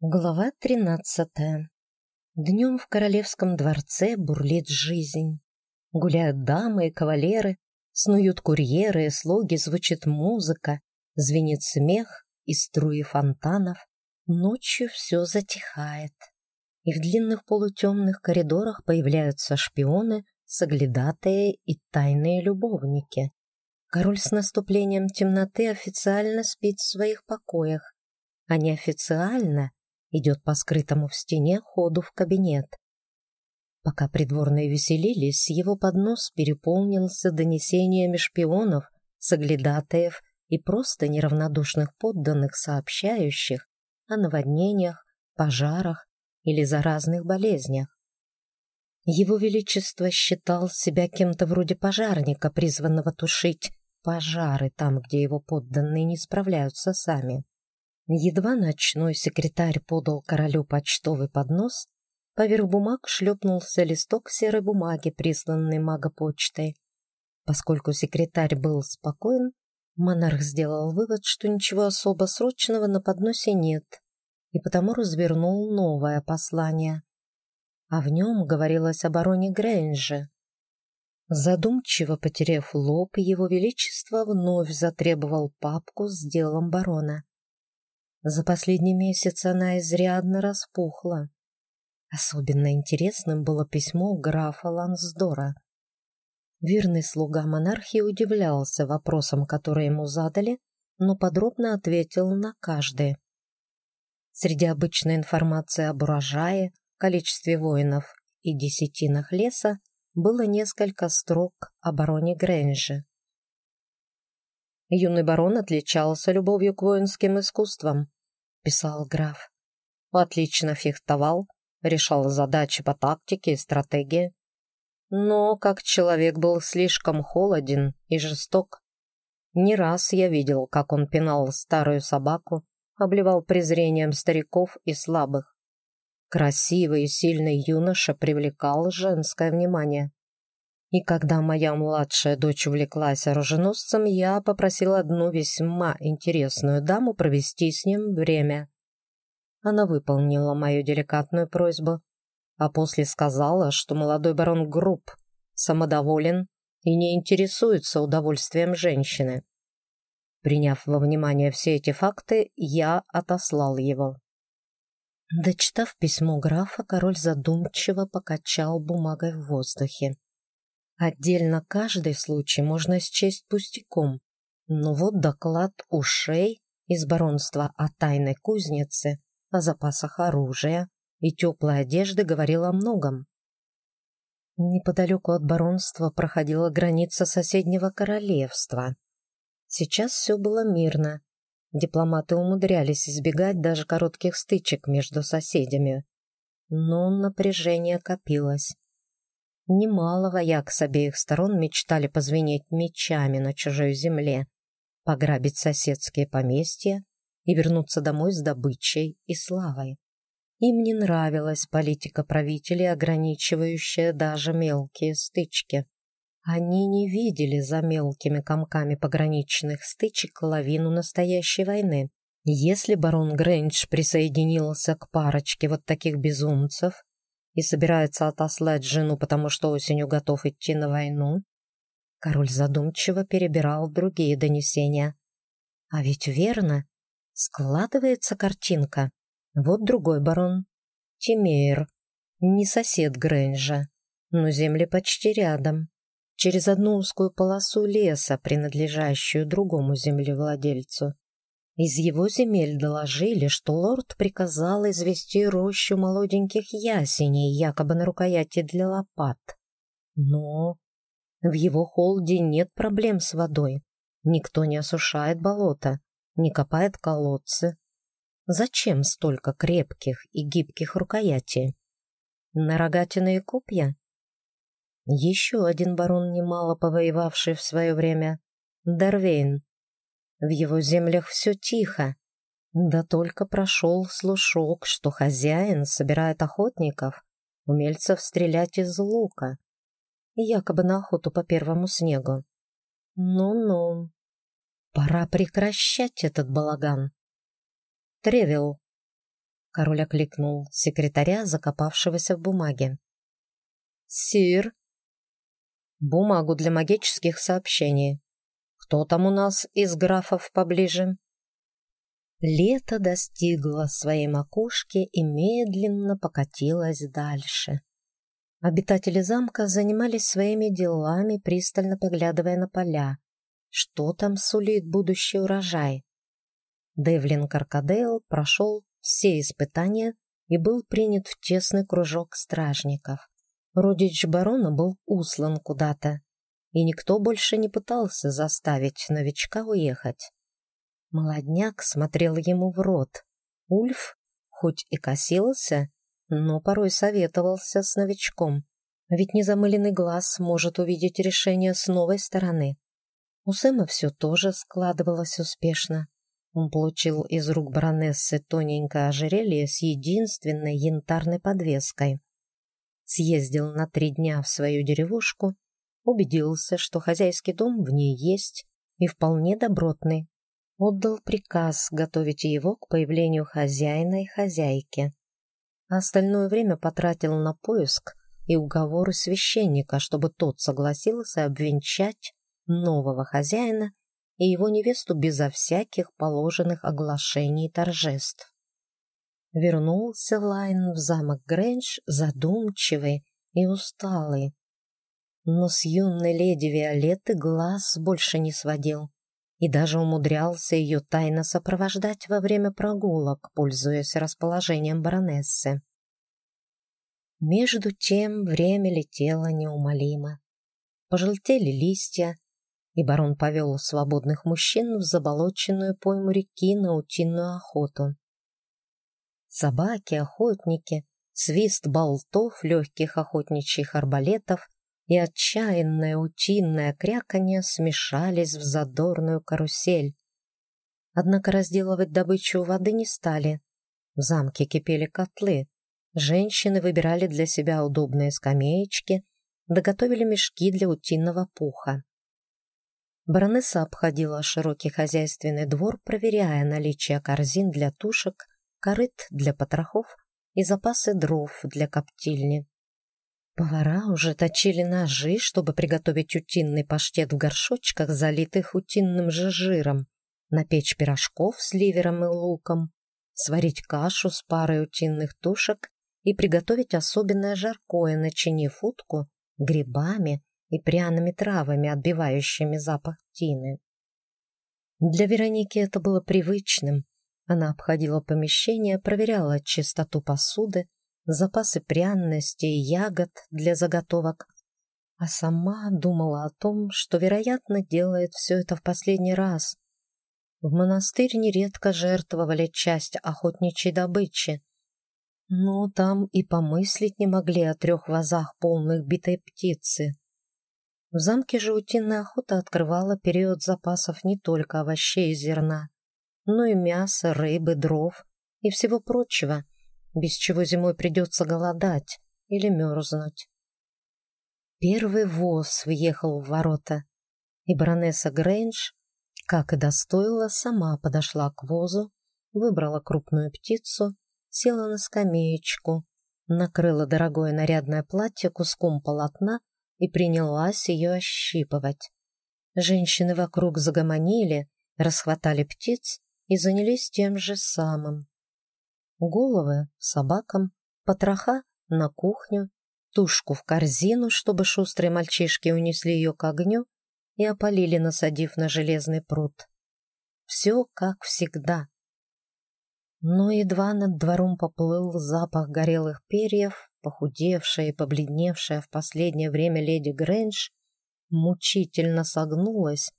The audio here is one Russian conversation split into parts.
Глава тринадцатая. Днем в королевском дворце бурлит жизнь. Гуляют дамы и кавалеры, снуют курьеры и слуги, звучит музыка, звенит смех и струи фонтанов. Ночью все затихает, и в длинных полутемных коридорах появляются шпионы, соглядатые и тайные любовники. Король с наступлением темноты официально спит в своих покоях, а неофициально идет по скрытому в стене ходу в кабинет. Пока придворные веселились, его поднос переполнился донесениями шпионов, соглядатаев и просто неравнодушных подданных, сообщающих о наводнениях, пожарах или заразных болезнях. Его Величество считал себя кем-то вроде пожарника, призванного тушить пожары там, где его подданные не справляются сами. Едва ночной секретарь подал королю почтовый поднос, поверх бумаг шлепнулся листок серой бумаги, присланный магопочтой. Поскольку секретарь был спокоен, монарх сделал вывод, что ничего особо срочного на подносе нет, и потому развернул новое послание. А в нем говорилось о бароне Грейнже. Задумчиво потеряв лоб, его величество вновь затребовал папку с делом барона. За последний месяц она изрядно распухла. Особенно интересным было письмо графа Лансдора. Верный слуга монархии удивлялся вопросам, которые ему задали, но подробно ответил на каждый. Среди обычной информации об урожае, количестве воинов и десятинах леса было несколько строк о бароне Грэнже. Юный барон отличался любовью к воинским искусствам, писал граф. Отлично фехтовал, решал задачи по тактике и стратегии. Но как человек был слишком холоден и жесток. Не раз я видел, как он пинал старую собаку, обливал презрением стариков и слабых. Красивый и сильный юноша привлекал женское внимание. И когда моя младшая дочь увлеклась оруженосцем, я попросил одну весьма интересную даму провести с ним время. Она выполнила мою деликатную просьбу, а после сказала, что молодой барон груб, самодоволен и не интересуется удовольствием женщины. Приняв во внимание все эти факты, я отослал его. Дочитав письмо графа, король задумчиво покачал бумагой в воздухе. Отдельно каждый случай можно счесть пустяком, но вот доклад ушей из баронства о тайной кузнице, о запасах оружия и теплой одежды говорил о многом. Неподалеку от баронства проходила граница соседнего королевства. Сейчас все было мирно. Дипломаты умудрялись избегать даже коротких стычек между соседями. Но напряжение копилось. Немало вояк с обеих сторон мечтали позвенеть мечами на чужой земле, пограбить соседские поместья и вернуться домой с добычей и славой. Им не нравилась политика правителей, ограничивающая даже мелкие стычки. Они не видели за мелкими комками пограничных стычек лавину настоящей войны. Если барон Грэндж присоединился к парочке вот таких безумцев, и собирается отослать жену, потому что осенью готов идти на войну? Король задумчиво перебирал другие донесения. А ведь верно, складывается картинка. Вот другой барон. Тимейр. Не сосед Грэнджа, но земли почти рядом. Через одну узкую полосу леса, принадлежащую другому землевладельцу. Из его земель доложили, что лорд приказал извести рощу молоденьких ясеней, якобы на рукояти для лопат. Но в его холде нет проблем с водой. Никто не осушает болото, не копает колодцы. Зачем столько крепких и гибких рукоятей? На рогатиные копья? Еще один барон, немало повоевавший в свое время, Дарвейн, в его землях все тихо. Да только прошел слушок, что хозяин собирает охотников, умельцев стрелять из лука, якобы на охоту по первому снегу. Ну-ну, пора прекращать этот балаган. Тревел. Король окликнул секретаря, закопавшегося в бумаге. «Сир!» «Бумагу для магических сообщений. Кто там у нас из графов поближе?» Лето достигло своей макушки и медленно покатилось дальше. Обитатели замка занимались своими делами, пристально поглядывая на поля. Что там сулит будущий урожай? Девлин Каркадейл прошел все испытания и был принят в тесный кружок стражников. Родич барона был услан куда-то, и никто больше не пытался заставить новичка уехать. Молодняк смотрел ему в рот. Ульф, хоть и косился, но порой советовался с новичком, ведь незамыленный глаз может увидеть решение с новой стороны. У Сэма все тоже складывалось успешно. Он получил из рук баронессы тоненькое ожерелье с единственной янтарной подвеской. Съездил на три дня в свою деревушку, убедился, что хозяйский дом в ней есть и вполне добротный, отдал приказ готовить его к появлению хозяина и хозяйки. остальное время потратил на поиск и уговоры священника, чтобы тот согласился обвенчать нового хозяина и его невесту безо всяких положенных оглашений и торжеств. Вернулся Лайн в замок Грэндж задумчивый и усталый, но с юной леди Виолетты глаз больше не сводил и даже умудрялся ее тайно сопровождать во время прогулок, пользуясь расположением баронессы. Между тем время летело неумолимо. Пожелтели листья, и барон повел свободных мужчин в заболоченную пойму реки на утиную охоту. Собаки, охотники, свист болтов легких охотничьих арбалетов и отчаянное утиное кряканье смешались в задорную карусель. Однако разделывать добычу воды не стали. В замке кипели котлы. Женщины выбирали для себя удобные скамеечки, доготовили мешки для утиного пуха. Баронесса обходила широкий хозяйственный двор, проверяя наличие корзин для тушек, корыт для потрохов и запасы дров для коптильни. Повара уже точили ножи, чтобы приготовить утиный паштет в горшочках, залитых утиным же жиром, напечь пирожков с ливером и луком, сварить кашу с парой утиных тушек и приготовить особенное жаркое, начинив утку грибами и пряными травами, отбивающими запах тины. Для Вероники это было привычным. Она обходила помещение, проверяла чистоту посуды, запасы пряностей и ягод для заготовок, а сама думала о том, что, вероятно, делает все это в последний раз. В монастырь нередко жертвовали часть охотничьей добычи, но там и помыслить не могли о трех вазах полных битой птицы. В замке же утиная охота открывала период запасов не только овощей и зерна, но и мяса, рыбы, дров и всего прочего — без чего зимой придется голодать или мерзнуть. Первый воз въехал в ворота, и баронесса Грейндж, как и достоила, сама подошла к возу, выбрала крупную птицу, села на скамеечку, накрыла дорогое нарядное платье куском полотна и принялась ее ощипывать. Женщины вокруг загомонили, расхватали птиц и занялись тем же самым. Головы собакам, потроха на кухню, тушку в корзину, чтобы шустрые мальчишки унесли ее к огню и опалили, насадив на железный пруд. Все как всегда. Но едва над двором поплыл запах горелых перьев, похудевшая и побледневшая в последнее время леди Грэндж мучительно согнулась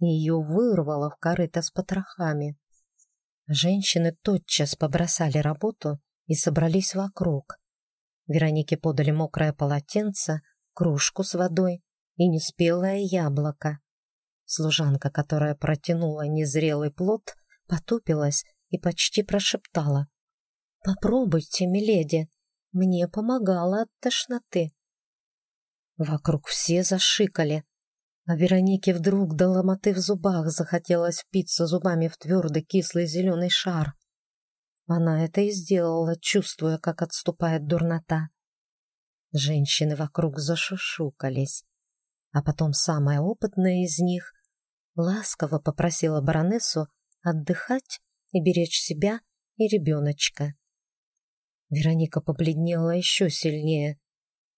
и ее вырвало в корыто с потрохами. Женщины тотчас побросали работу и собрались вокруг. Веронике подали мокрое полотенце, кружку с водой и неспелое яблоко. Служанка, которая протянула незрелый плод, потупилась и почти прошептала. «Попробуйте, миледи, мне помогало от тошноты». Вокруг все зашикали, а Веронике вдруг до ломоты в зубах захотелось впиться зубами в твердый кислый зеленый шар. Она это и сделала, чувствуя, как отступает дурнота. Женщины вокруг зашушукались, а потом самая опытная из них ласково попросила баронессу отдыхать и беречь себя и ребеночка. Вероника побледнела еще сильнее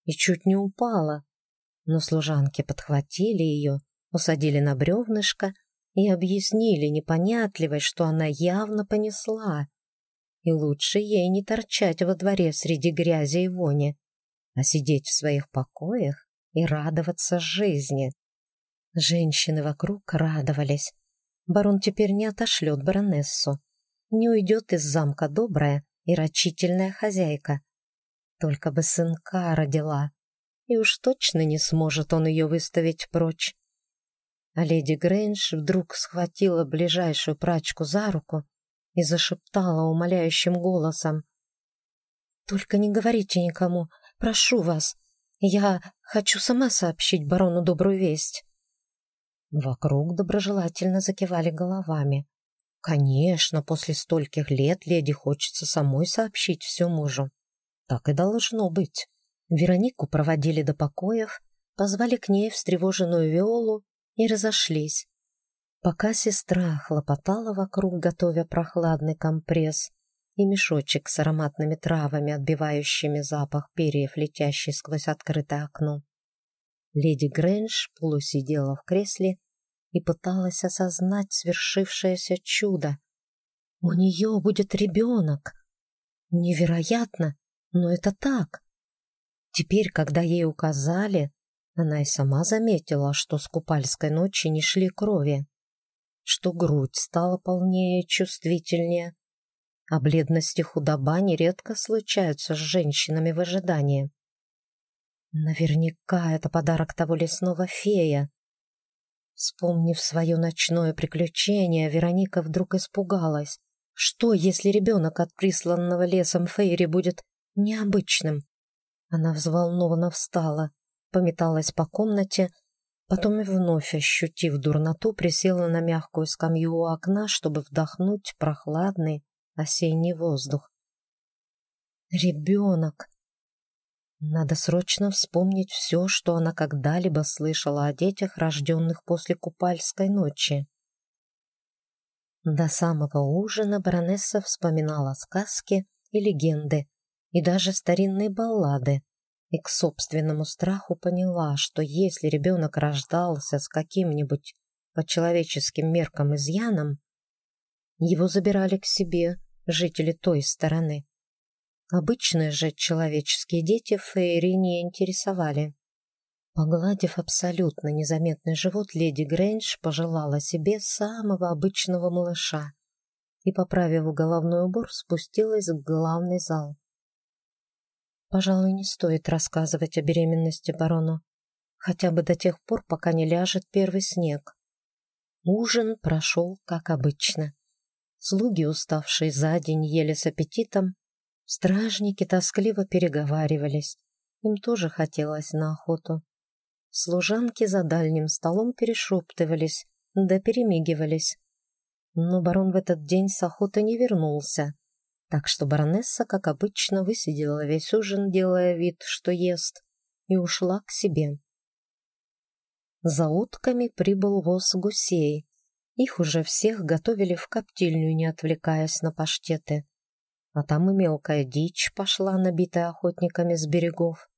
и чуть не упала, но служанки подхватили ее, усадили на бревнышко и объяснили непонятливой, что она явно понесла, и лучше ей не торчать во дворе среди грязи и вони, а сидеть в своих покоях и радоваться жизни. Женщины вокруг радовались. Барон теперь не отошлет баронессу, не уйдет из замка добрая и рачительная хозяйка. Только бы сынка родила, и уж точно не сможет он ее выставить прочь. А леди Грэндж вдруг схватила ближайшую прачку за руку и зашептала умоляющим голосом. «Только не говорите никому, прошу вас. Я хочу сама сообщить барону добрую весть». Вокруг доброжелательно закивали головами. Конечно, после стольких лет леди хочется самой сообщить все мужу. Так и должно быть. Веронику проводили до покоев, позвали к ней встревоженную Виолу и разошлись. Пока сестра хлопотала вокруг, готовя прохладный компресс и мешочек с ароматными травами, отбивающими запах перьев, летящий сквозь открытое окно. Леди Грэндж полусидела в кресле и пыталась осознать свершившееся чудо. У нее будет ребенок. Невероятно, но это так. Теперь, когда ей указали, она и сама заметила, что с купальской ночи не шли крови что грудь стала полнее чувствительнее, а бледность и худоба нередко случаются с женщинами в ожидании. Наверняка это подарок того лесного фея. Вспомнив свое ночное приключение, Вероника вдруг испугалась. Что, если ребенок от присланного лесом Фейри будет необычным? Она взволнованно встала, пометалась по комнате Потом и вновь, ощутив дурноту, присела на мягкую скамью у окна, чтобы вдохнуть прохладный осенний воздух. Ребенок! Надо срочно вспомнить все, что она когда-либо слышала о детях, рожденных после купальской ночи. До самого ужина баронесса вспоминала сказки и легенды, и даже старинные баллады, и к собственному страху поняла, что если ребенок рождался с каким-нибудь по человеческим меркам изъяном, его забирали к себе жители той стороны. Обычные же человеческие дети Фейри не интересовали. Погладив абсолютно незаметный живот, леди Грэндж пожелала себе самого обычного малыша и, поправив головной убор, спустилась в главный зал. Пожалуй, не стоит рассказывать о беременности барону, хотя бы до тех пор, пока не ляжет первый снег. Ужин прошел, как обычно. Слуги, уставшие за день, ели с аппетитом. Стражники тоскливо переговаривались. Им тоже хотелось на охоту. Служанки за дальним столом перешептывались, да перемигивались. Но барон в этот день с охоты не вернулся. Так что баронесса, как обычно, высидела весь ужин, делая вид, что ест, и ушла к себе. За утками прибыл воз гусей. Их уже всех готовили в коптильню, не отвлекаясь на паштеты. А там и мелкая дичь пошла, набитая охотниками с берегов.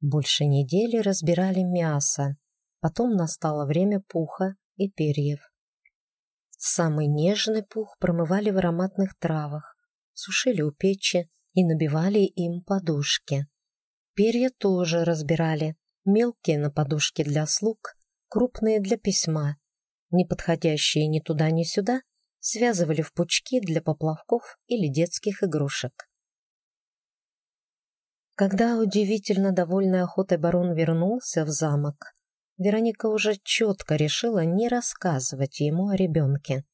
Больше недели разбирали мясо. Потом настало время пуха и перьев. Самый нежный пух промывали в ароматных травах, сушили у печи и набивали им подушки. Перья тоже разбирали, мелкие на подушке для слуг, крупные для письма, не подходящие ни туда, ни сюда, связывали в пучки для поплавков или детских игрушек. Когда удивительно довольный охотой барон вернулся в замок, Вероника уже четко решила не рассказывать ему о ребенке.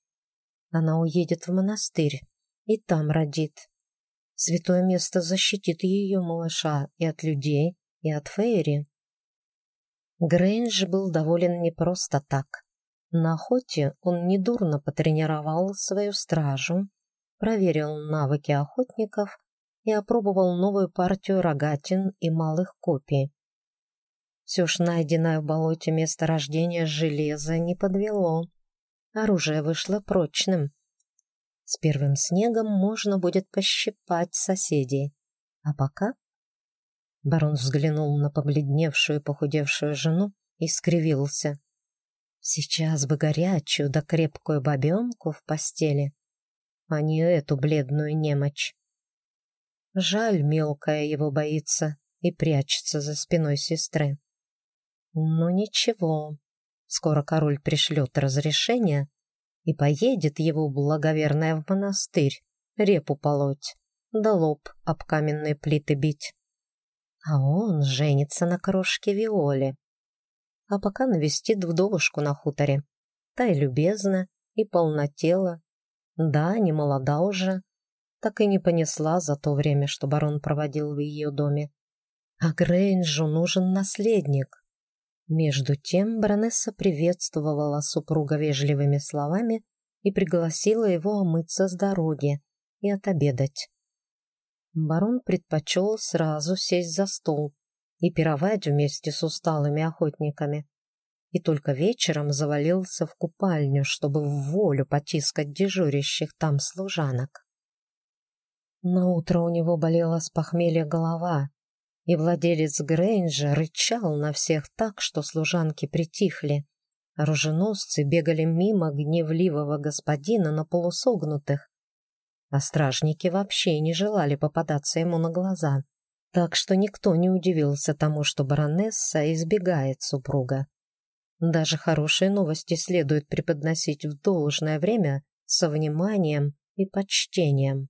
Она уедет в монастырь и там родит. Святое место защитит ее малыша и от людей, и от Фейри. Грэндж был доволен не просто так. На охоте он недурно потренировал свою стражу, проверил навыки охотников и опробовал новую партию рогатин и малых копий. Все ж найденное в болоте месторождение железа не подвело. Оружие вышло прочным. С первым снегом можно будет пощипать соседей. А пока... Барон взглянул на побледневшую и похудевшую жену и скривился. Сейчас бы горячую да крепкую бабенку в постели, а не эту бледную немочь. Жаль, мелкая его боится и прячется за спиной сестры. Но ничего, скоро король пришлет разрешение и поедет его благоверная в монастырь, репу полоть, да лоб об каменные плиты бить. А он женится на крошке Виоле. А пока навестит вдовушку на хуторе. Та и любезна, и полнотела. Да, не молода уже, так и не понесла за то время, что барон проводил в ее доме. А Грейнджу нужен наследник. Между тем баронесса приветствовала супруга вежливыми словами и пригласила его омыться с дороги и отобедать. Барон предпочел сразу сесть за стол и пировать вместе с усталыми охотниками, и только вечером завалился в купальню, чтобы в волю потискать дежурящих там служанок. На утро у него болела с похмелья голова, и владелец Грейнджа рычал на всех так, что служанки притихли. Оруженосцы бегали мимо гневливого господина на полусогнутых, а стражники вообще не желали попадаться ему на глаза, так что никто не удивился тому, что баронесса избегает супруга. Даже хорошие новости следует преподносить в должное время со вниманием и почтением.